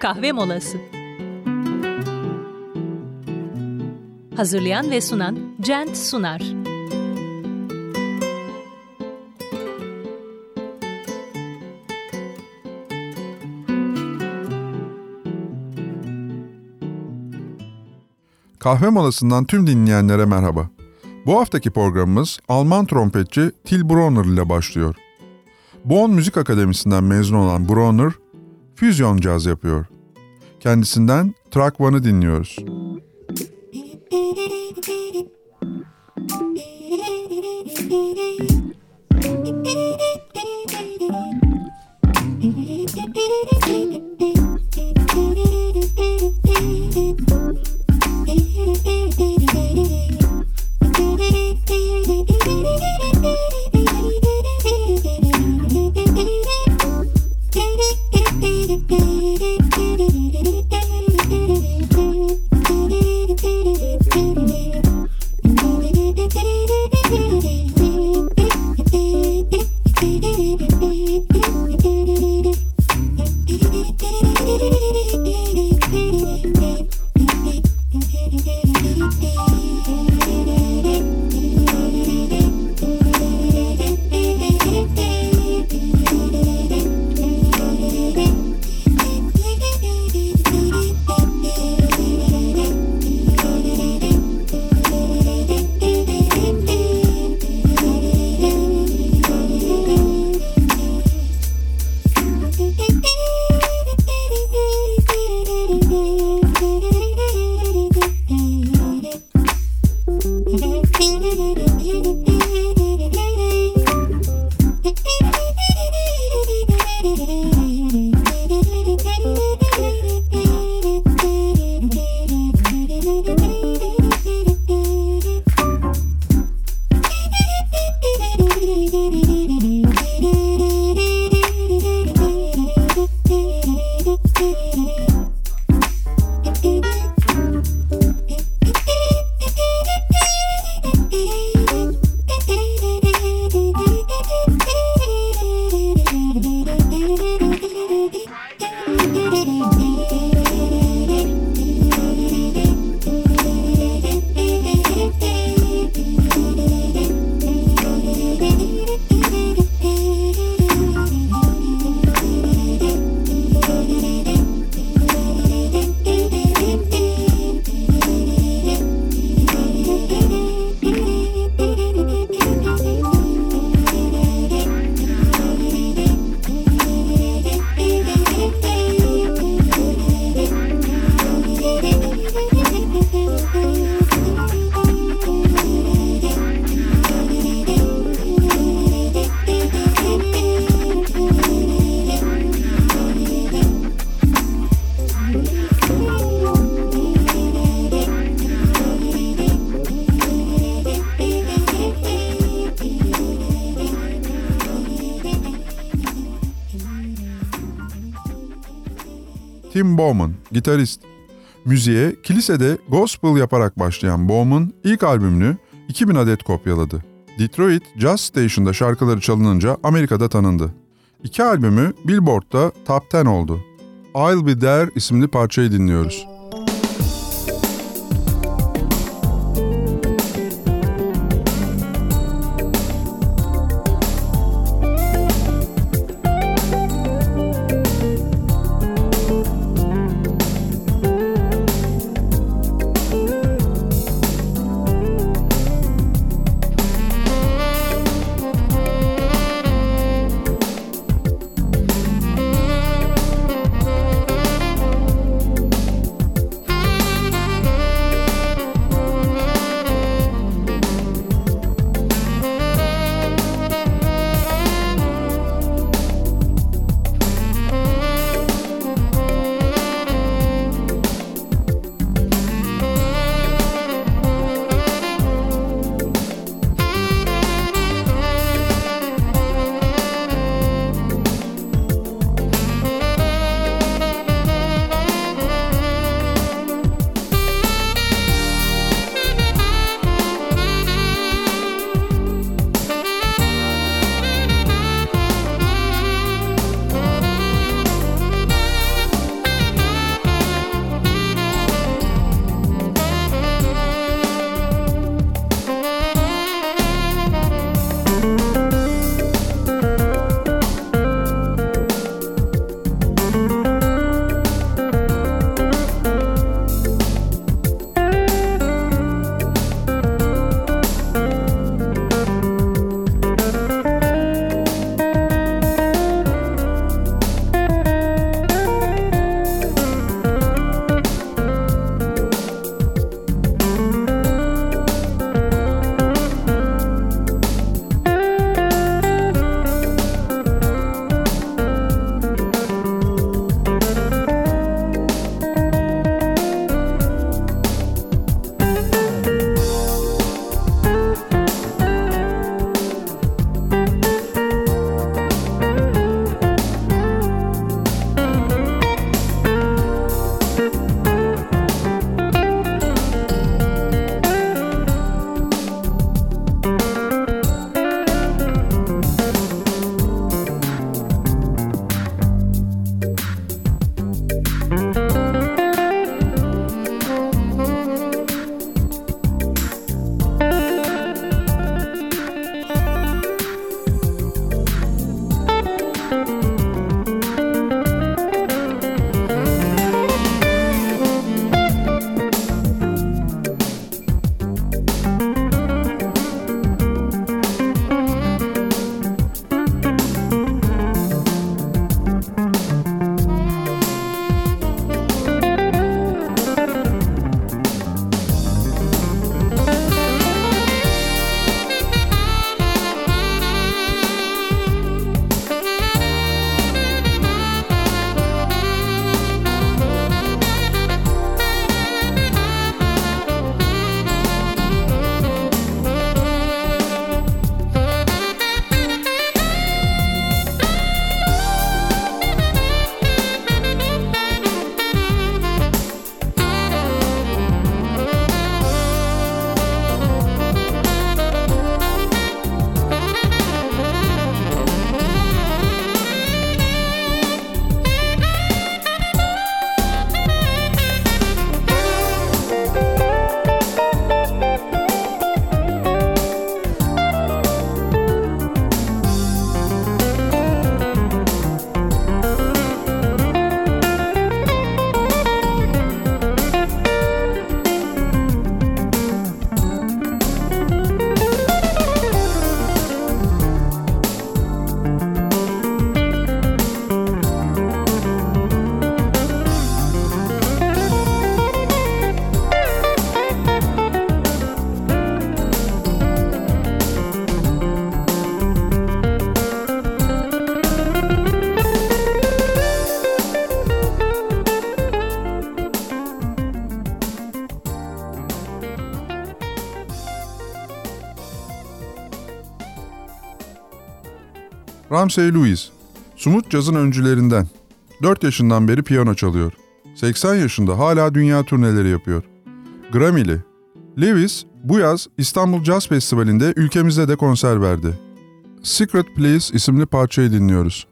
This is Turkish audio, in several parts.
kahve molası. Hazırlayan ve sunan Cent Sunar. Kahve molasından tüm dinleyenlere merhaba. Bu haftaki programımız Alman trompetçi Till Brunner ile başlıyor. Bonn Müzik Akademisi'nden mezun olan Brunner, füzyon caz yapıyor. Kendisinden Track One'ı dinliyoruz. Tim Bowman, gitarist. Müziğe kilisede gospel yaparak başlayan Bowman ilk albümünü 2000 adet kopyaladı. Detroit Jazz Station'da şarkıları çalınınca Amerika'da tanındı. İki albümü Billboard'da Top 10 oldu. I'll Be There isimli parçayı dinliyoruz. Ramsey Lewis, Sumut cazın öncülerinden. 4 yaşından beri piyano çalıyor. 80 yaşında hala dünya turneleri yapıyor. Grammy'li. Lewis bu yaz İstanbul Jazz Festivali'nde ülkemizde de konser verdi. Secret Place isimli parçayı dinliyoruz.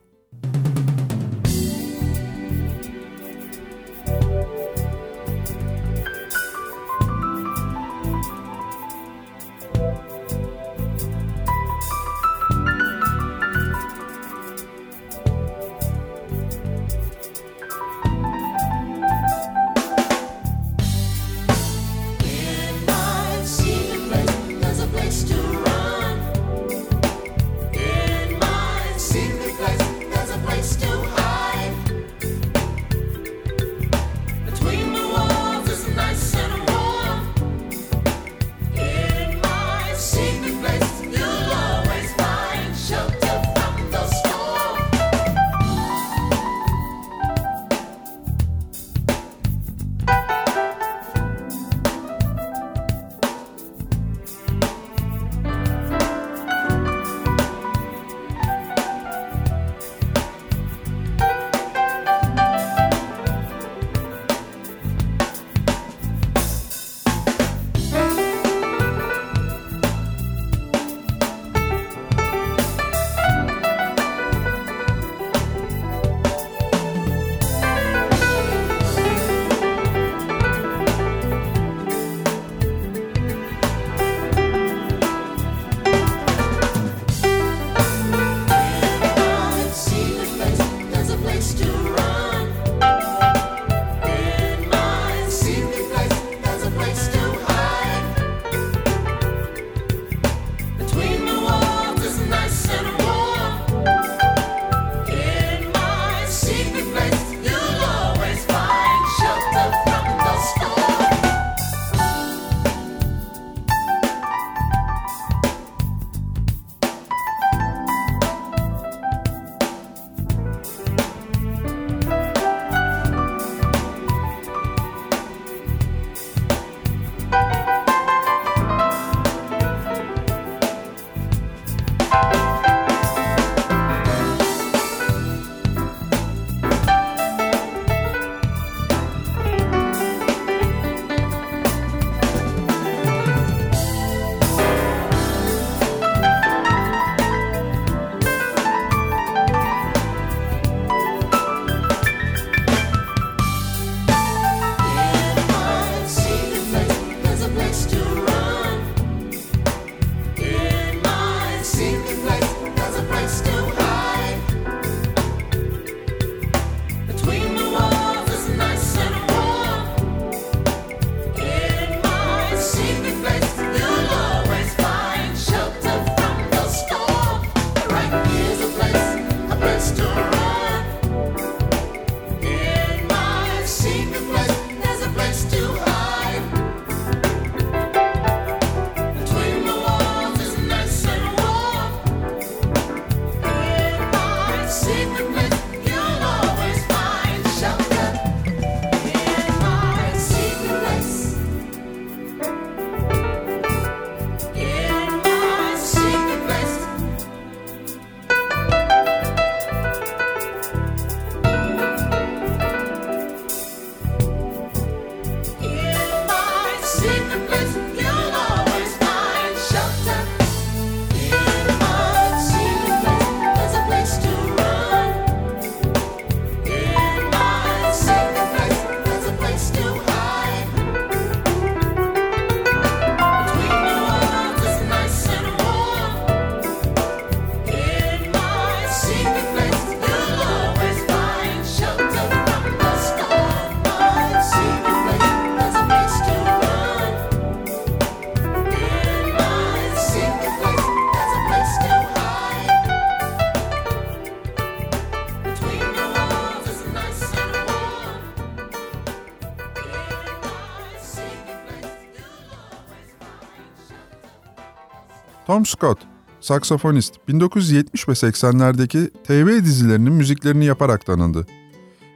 Tom Scott, saksafonist, 1970 ve 80'lerdeki TV dizilerinin müziklerini yaparak tanındı.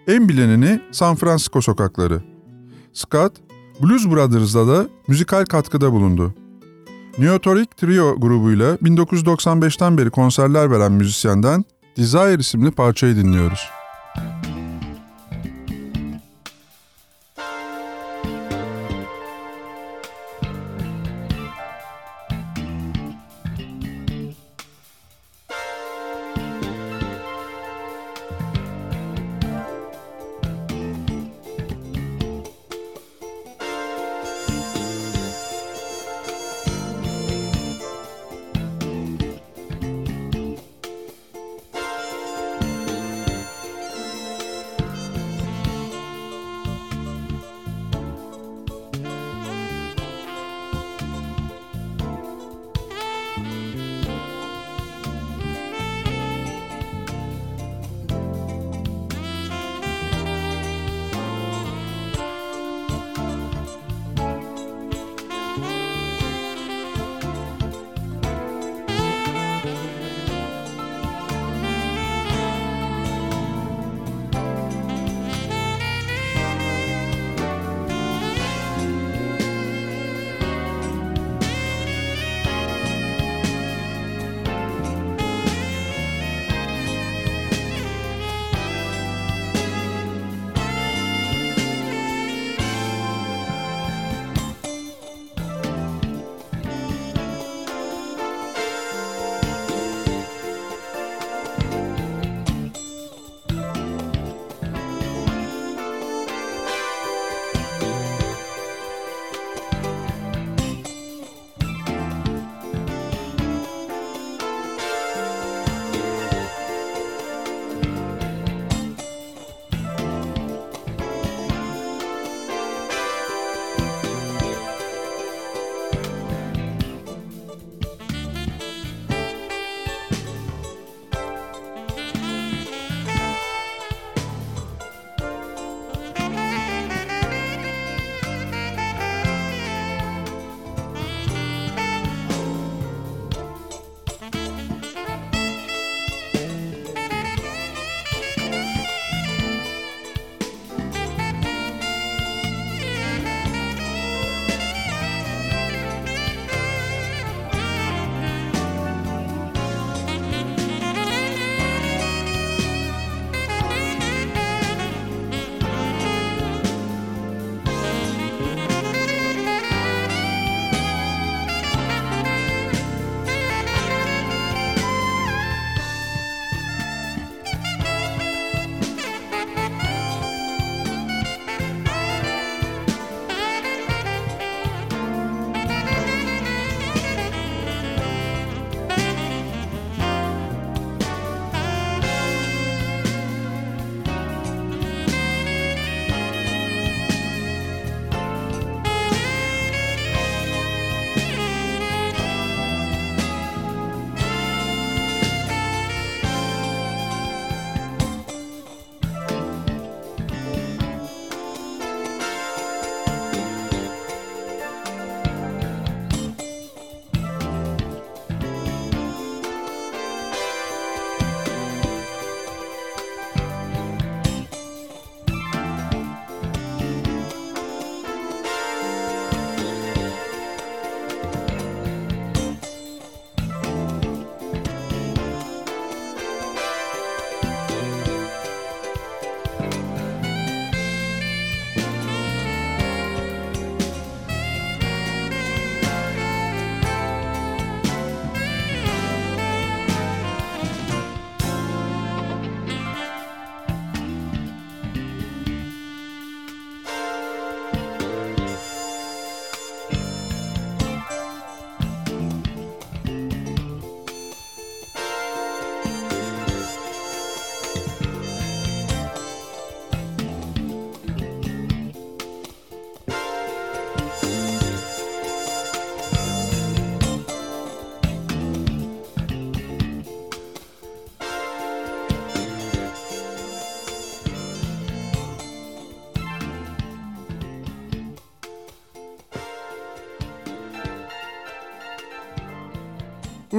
En bilineni San Francisco sokakları. Scott, Blues Brothers'da da müzikal katkıda bulundu. Neotoric Trio grubuyla 1995'ten beri konserler veren müzisyenden Desire isimli parçayı dinliyoruz.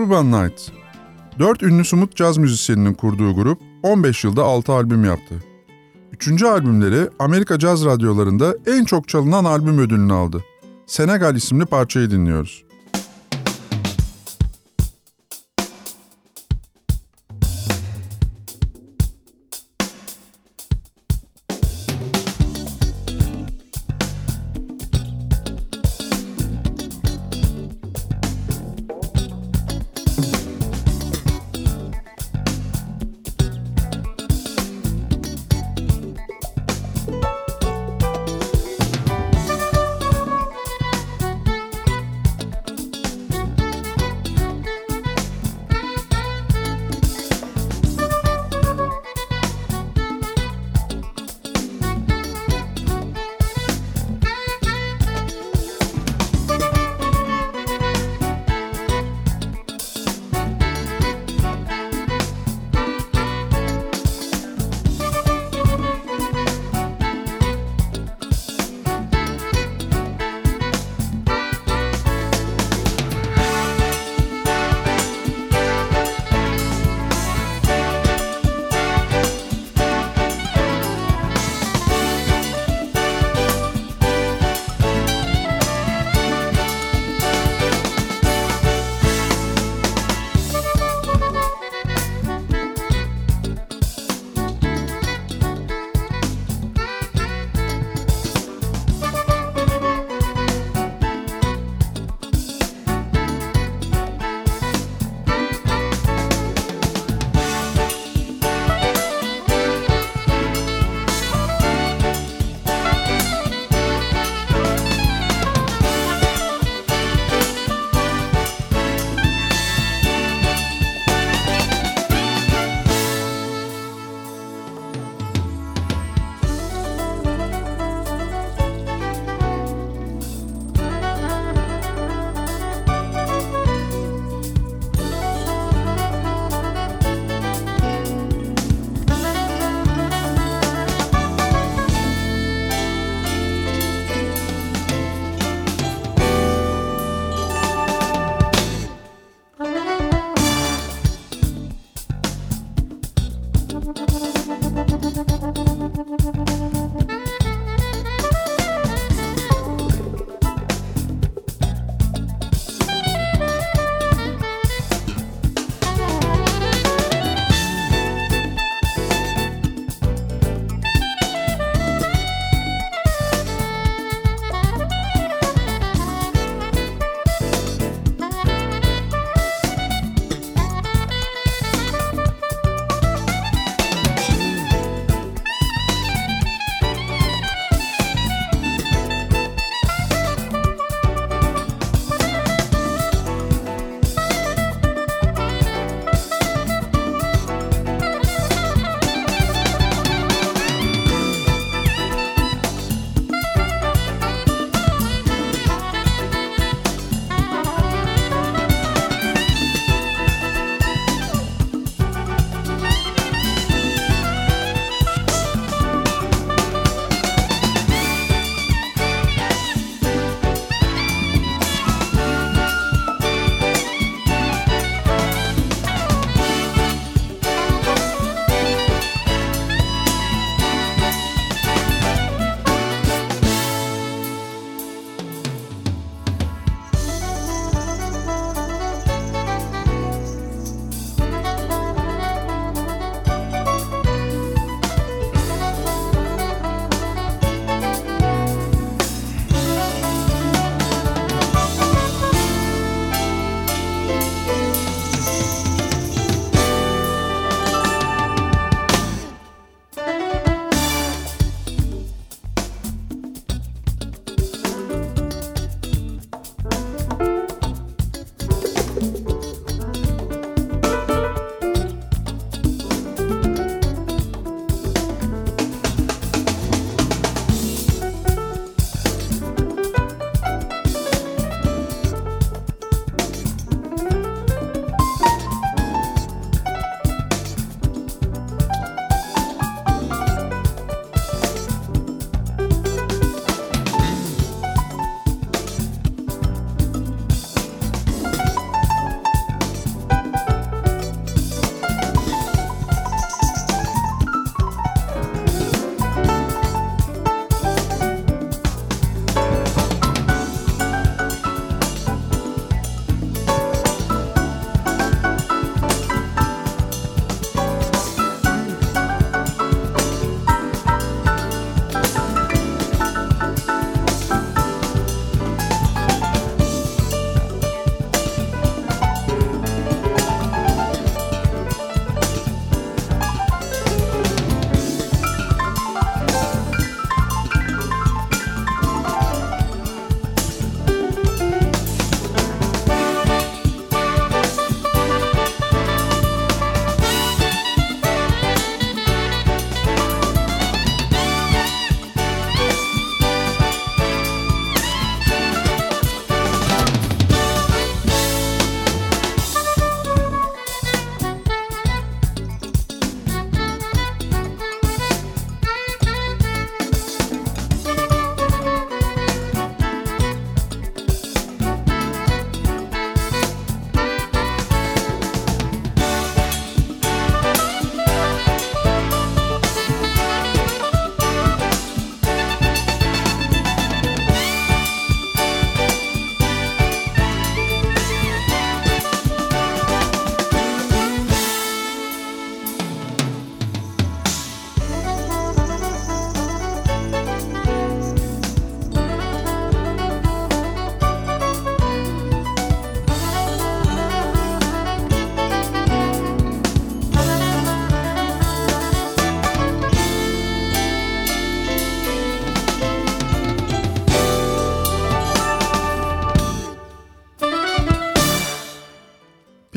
Urban Nights. Dört ünlü sumut caz müzisyeninin kurduğu grup 15 yılda 6 albüm yaptı. Üçüncü albümleri Amerika caz radyolarında en çok çalınan albüm ödülünü aldı. Senegal isimli parçayı dinliyoruz.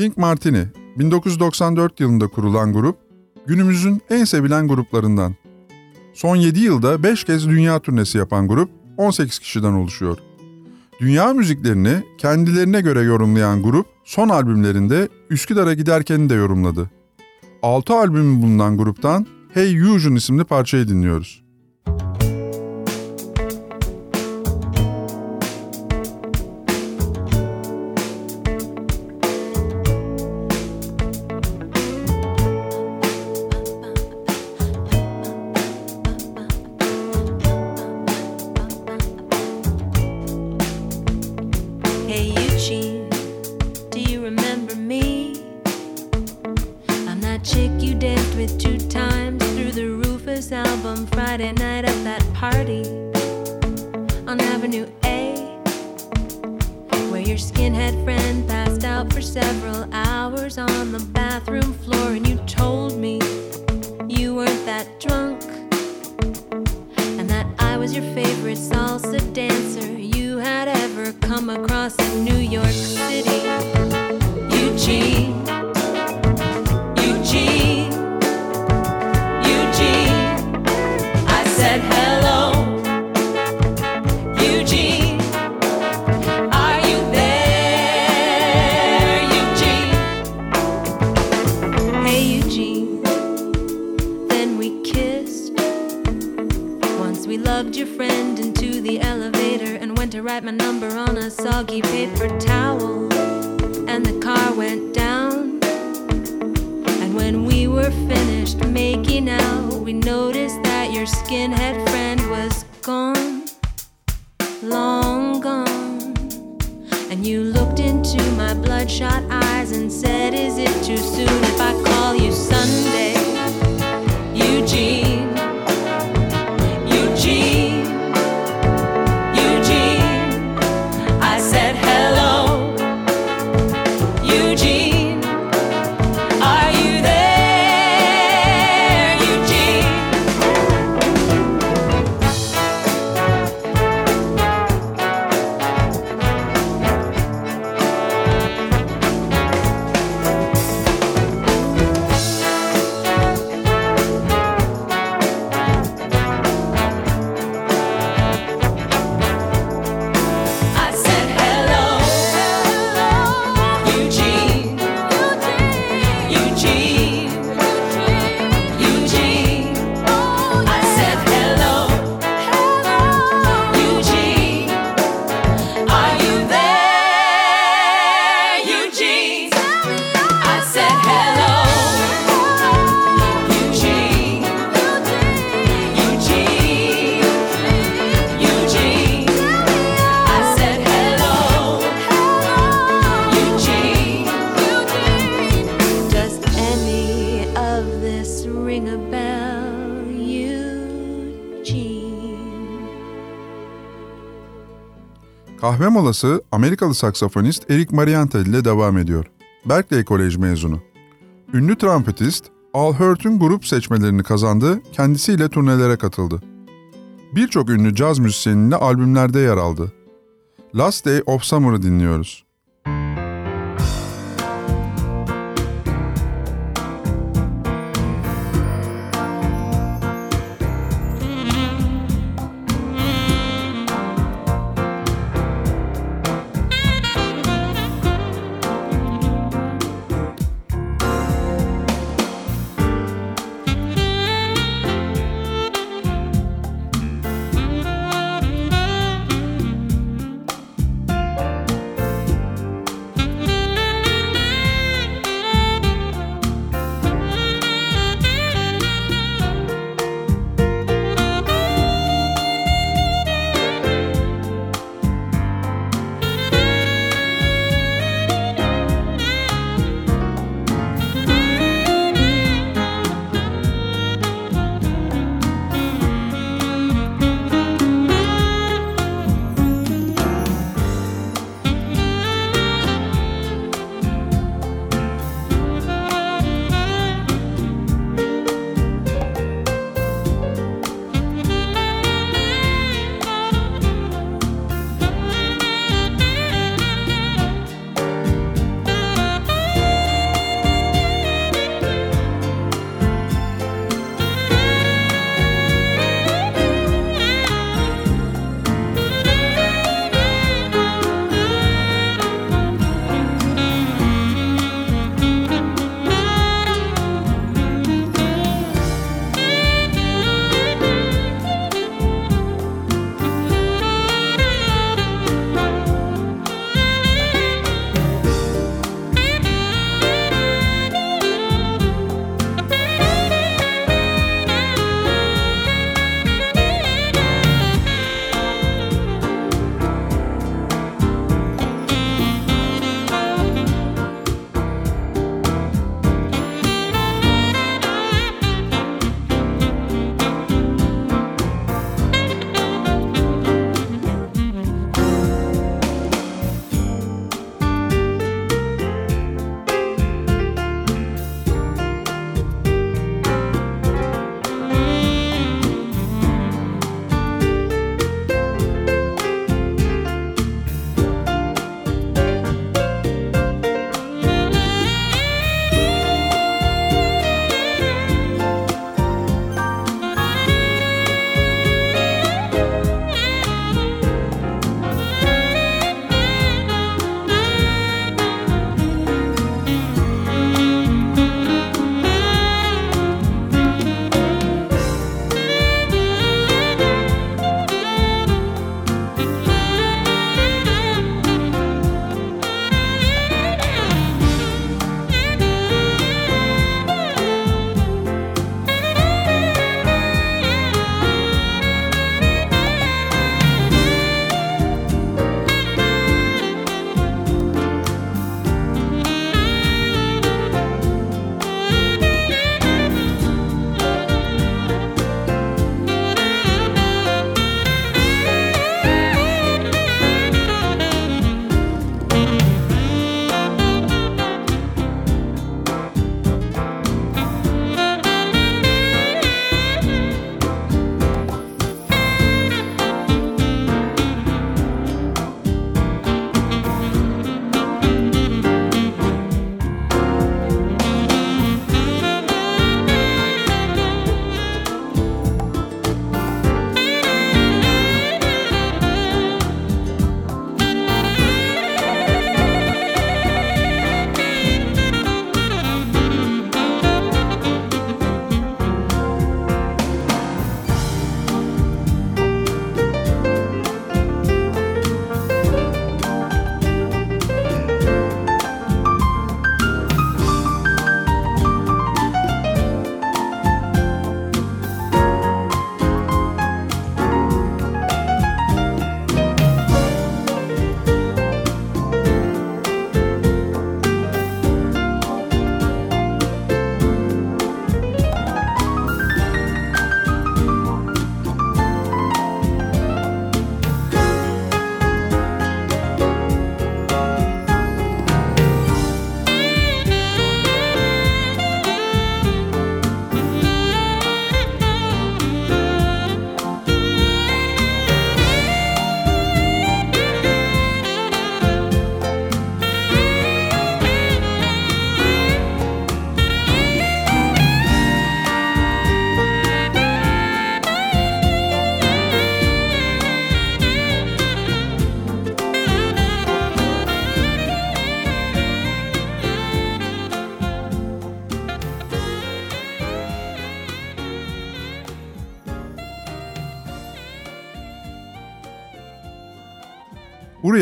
Pink Martini, 1994 yılında kurulan grup, günümüzün en sevilen gruplarından. Son 7 yılda 5 kez dünya turnesi yapan grup 18 kişiden oluşuyor. Dünya müziklerini kendilerine göre yorumlayan grup son albümlerinde Üsküdar'a giderken de yorumladı. 6 albümü bulunan gruptan Hey Eugene isimli parçayı dinliyoruz. Kahve molası Amerikalı saksafonist Eric Marienthal ile devam ediyor. Berkeley Kolej mezunu. Ünlü trompetist Al Hurt'un grup seçmelerini kazandı, kendisiyle turnelere katıldı. Birçok ünlü caz müzisyeniyle albümlerde yer aldı. Last Day of Summer'ı dinliyoruz.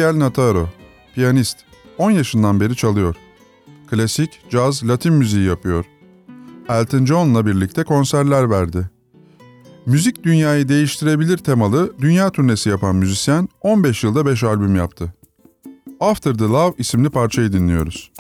Uriel Nataro, piyanist, 10 yaşından beri çalıyor. Klasik, caz, latin müziği yapıyor. Elton John'la birlikte konserler verdi. Müzik dünyayı değiştirebilir temalı dünya turnesi yapan müzisyen 15 yılda 5 albüm yaptı. After the Love isimli parçayı dinliyoruz.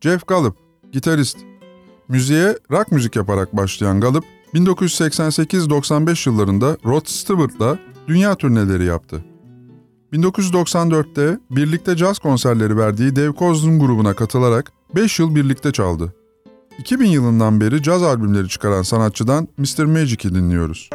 Jeff Gallup, gitarist. Müziğe rock müzik yaparak başlayan Gallup, 1988-95 yıllarında Rod Stewart'la dünya turneleri yaptı. 1994'te birlikte caz konserleri verdiği Dave Cozen grubuna katılarak 5 yıl birlikte çaldı. 2000 yılından beri caz albümleri çıkaran sanatçıdan Mr. Magic'i dinliyoruz.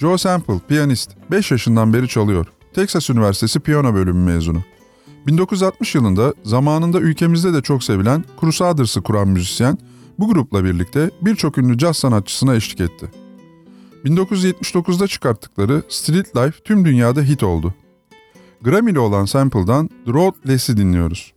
Joe Sample, piyanist, 5 yaşından beri çalıyor. Texas Üniversitesi piyano bölümü mezunu. 1960 yılında zamanında ülkemizde de çok sevilen Crusaders'ı kuran müzisyen bu grupla birlikte birçok ünlü caz sanatçısına eşlik etti. 1979'da çıkarttıkları Street Life tüm dünyada hit oldu. Grammy'li olan Sample'dan The Road Less'i dinliyoruz.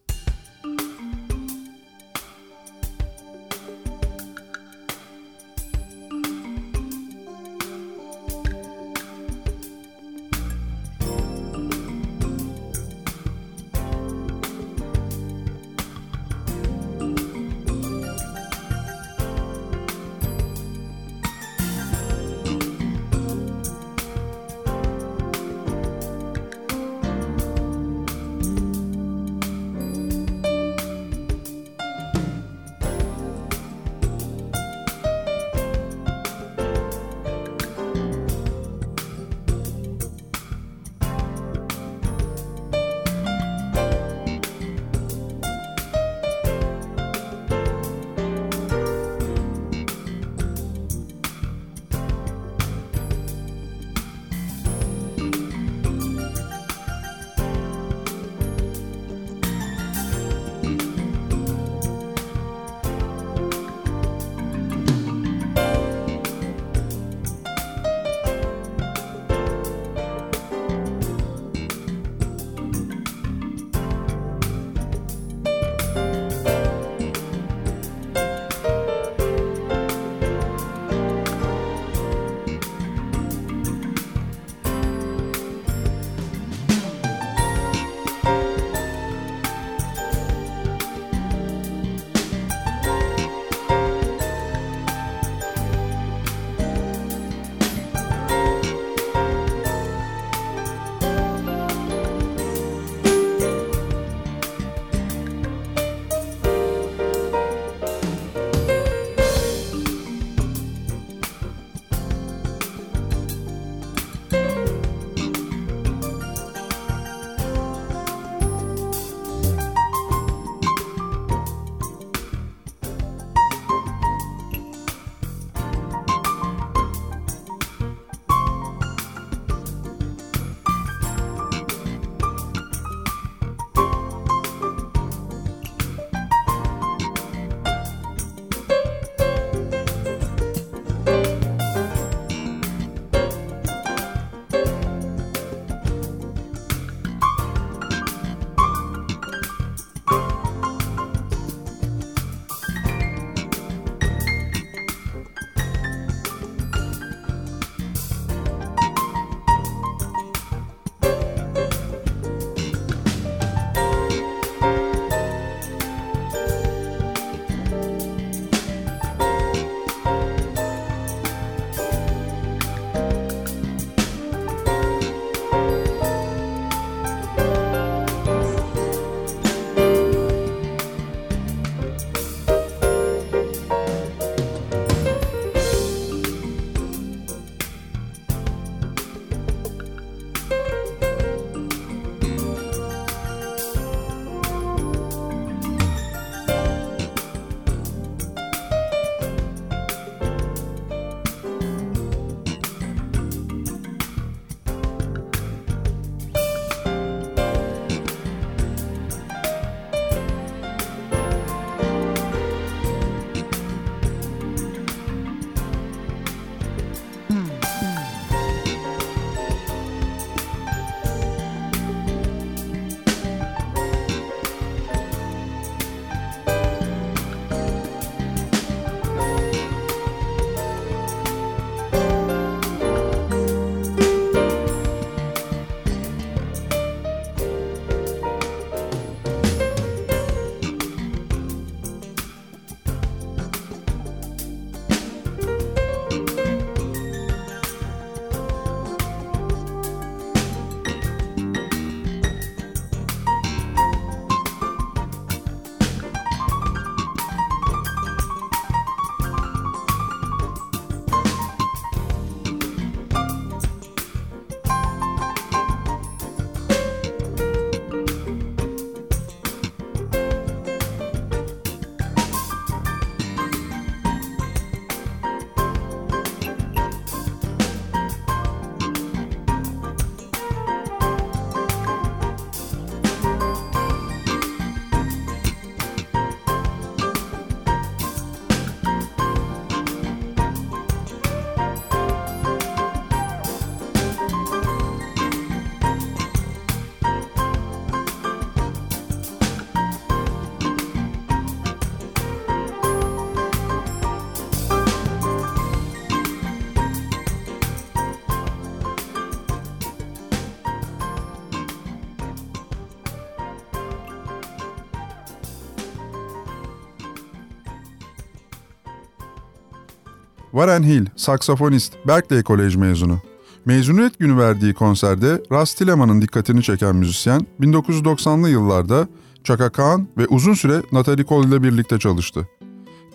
Warren Hill, saksafonist, Berkeley College mezunu. Mezuniyet günü verdiği konserde Ras Tileman'ın dikkatini çeken müzisyen 1990'lı yıllarda Chaka Khan ve uzun süre Natalie Cole ile birlikte çalıştı.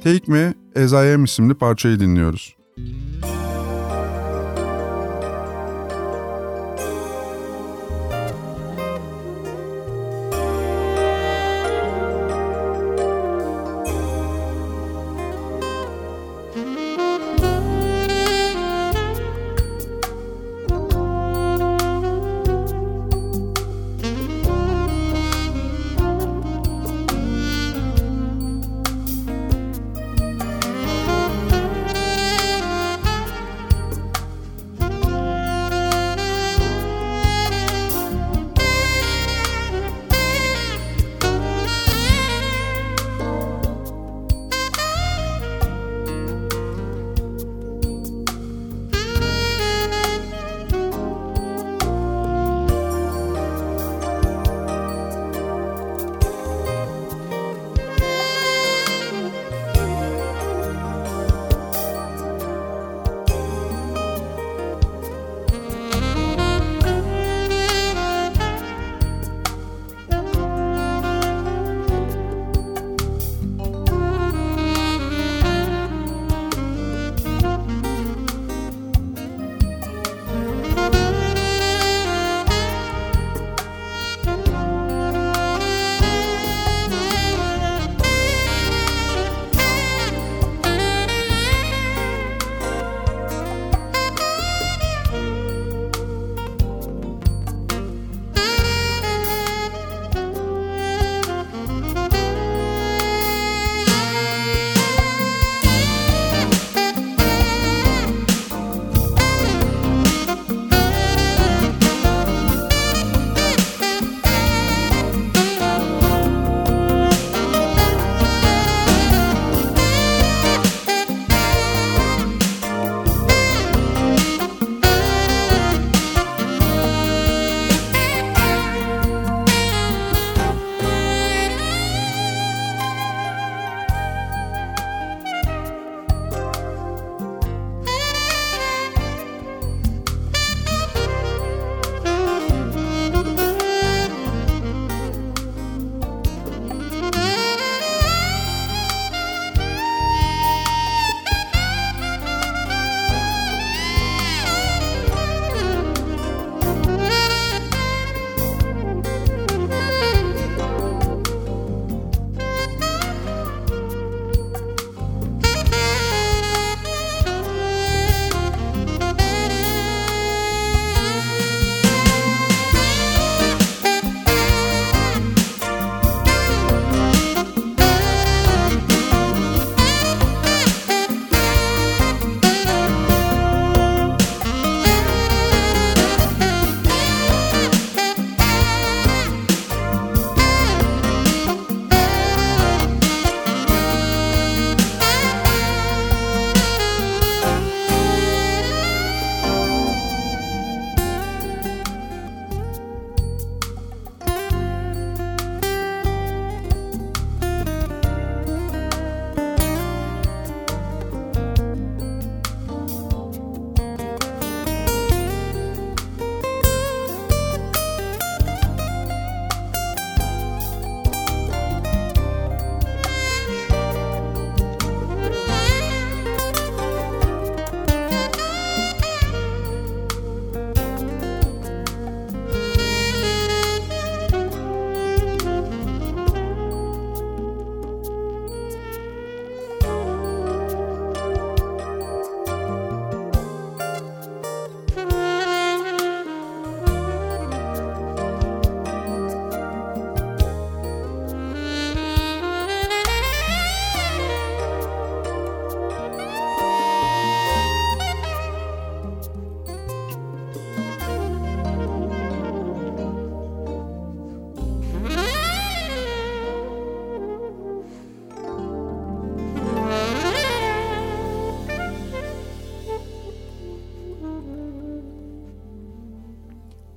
Take Me As I Am isimli parçayı dinliyoruz.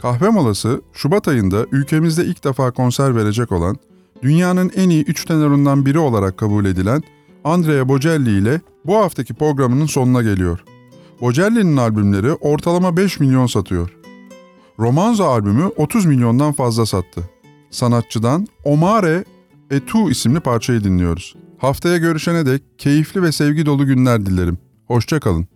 Kahve molası Şubat ayında ülkemizde ilk defa konser verecek olan, dünyanın en iyi üç tenorundan biri olarak kabul edilen Andrea Bocelli ile bu haftaki programının sonuna geliyor. Bocelli'nin albümleri ortalama 5 milyon satıyor. Romanzo albümü 30 milyondan fazla sattı. Sanatçıdan Omare Etu isimli parçayı dinliyoruz. Haftaya görüşene dek keyifli ve sevgi dolu günler dilerim. Hoşçakalın.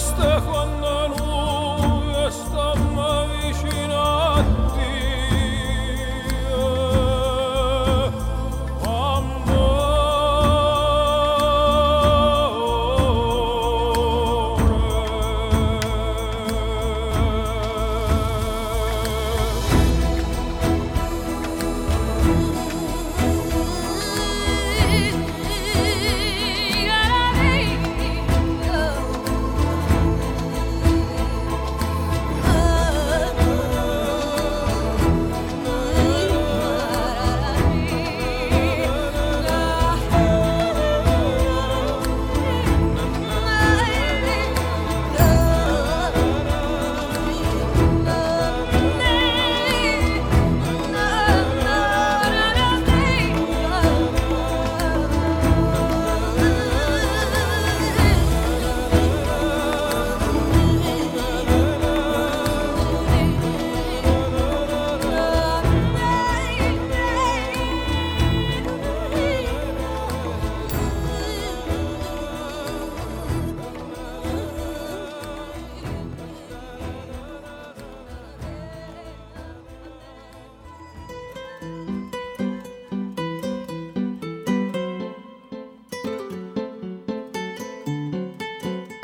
Christa Juana.